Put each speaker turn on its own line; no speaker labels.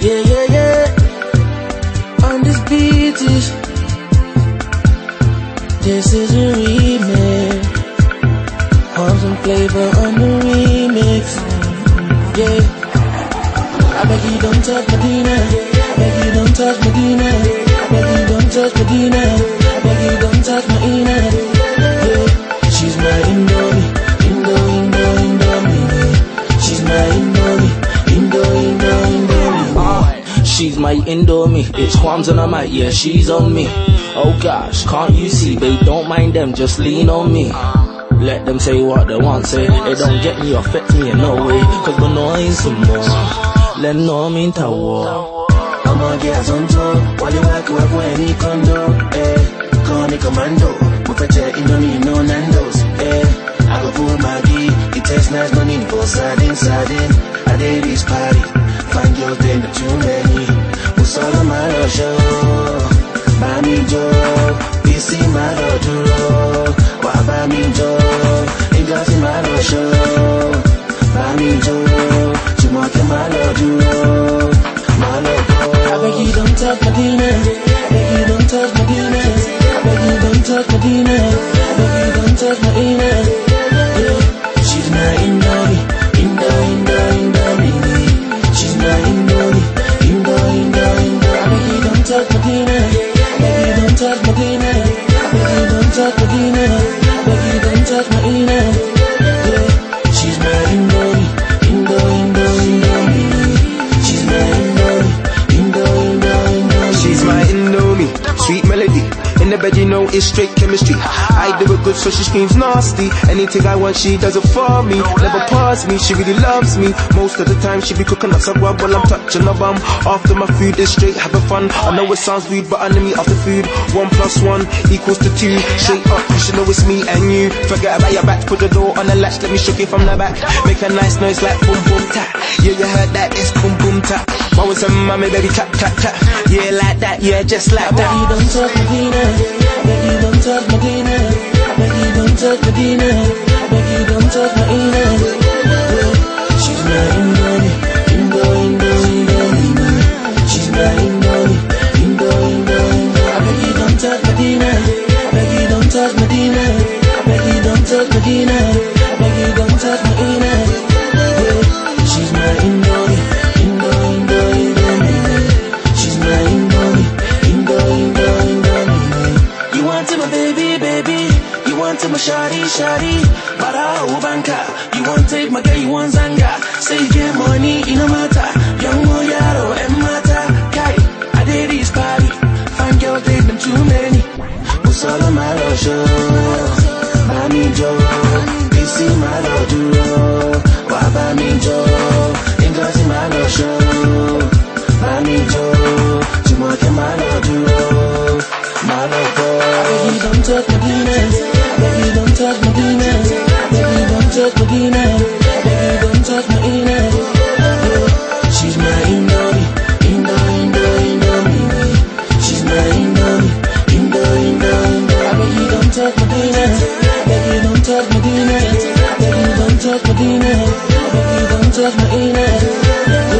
Yeah, yeah, yeah. On this beat is, this is a remix. Arms and flavor on the remix. Yeah. I beg you don't touch Medina. I beg you don't touch Medina. I beg you don't touch Medina. My Indomie.
It's qualms on mic, yeah, she's on me. Oh gosh, can't you see, babe? Don't mind them, just lean on me. Let them say what they want, say it don't get me, or affect me in no way. Cause we're knowing some more. Let no mean to war.
I'ma get some too. While you work, work when any condo. Eh, call me commando. We fetch Indomie, no Nando's. Eh, I go pull Maggie. It tastes nice, no need for sardine, sardine. I did this party. Find girls, they not too many. On beg you don't
know it's straight chemistry. I do it good, so she screams nasty. Anything I want, she does it for me. Never pass me, she really loves me. Most of the time, she be cooking up some rub while I'm touching her bum. After my food is straight, having fun. I know it sounds weird, but enemy after food. One plus one equals to two. Straight up, you should know it's me and you. Forget about your back, put the door on the latch, let me shook it from the back. Make a nice noise like boom boom tap. Yeah, you heard that, it's boom boom tap. With some mommy, baby, tap tap tap. Yeah, like that, yeah, just like
I beg you don't touch Medina. I beg you don't touch Medina. I beg you don't touch Medina. I beg you don't touch Medina. She's my Indomie, Indo, Indo, Indomie. She's my Indomie, Indo, Indo, Indo. I beg you don't touch Medina. I beg you don't touch Medina. I beg you don't touch Medina. Shawty. Bara ubanka. You want take my girl, you want zanga. Say get money, it no matter. Young or yaro, and mata. Kai, I did this party. Find girls, they them too many. Musala malo show. Bami jo. Bisi malo duro. Wa bami jo. Ingasi malo show. Bami jo. Chimoke malo duro. Malo go. I beg you don't touch touch. I beg you don't touch. I beg you don't touch Medina. Yeah, she's my Indomie, Indo, Indo, Indomie. She's my Indomie, Indo, Indo, Indo. I beg you don't touch. I beg you don't touch. I beg you don't touch. I beg you don't touch Medina. Yeah,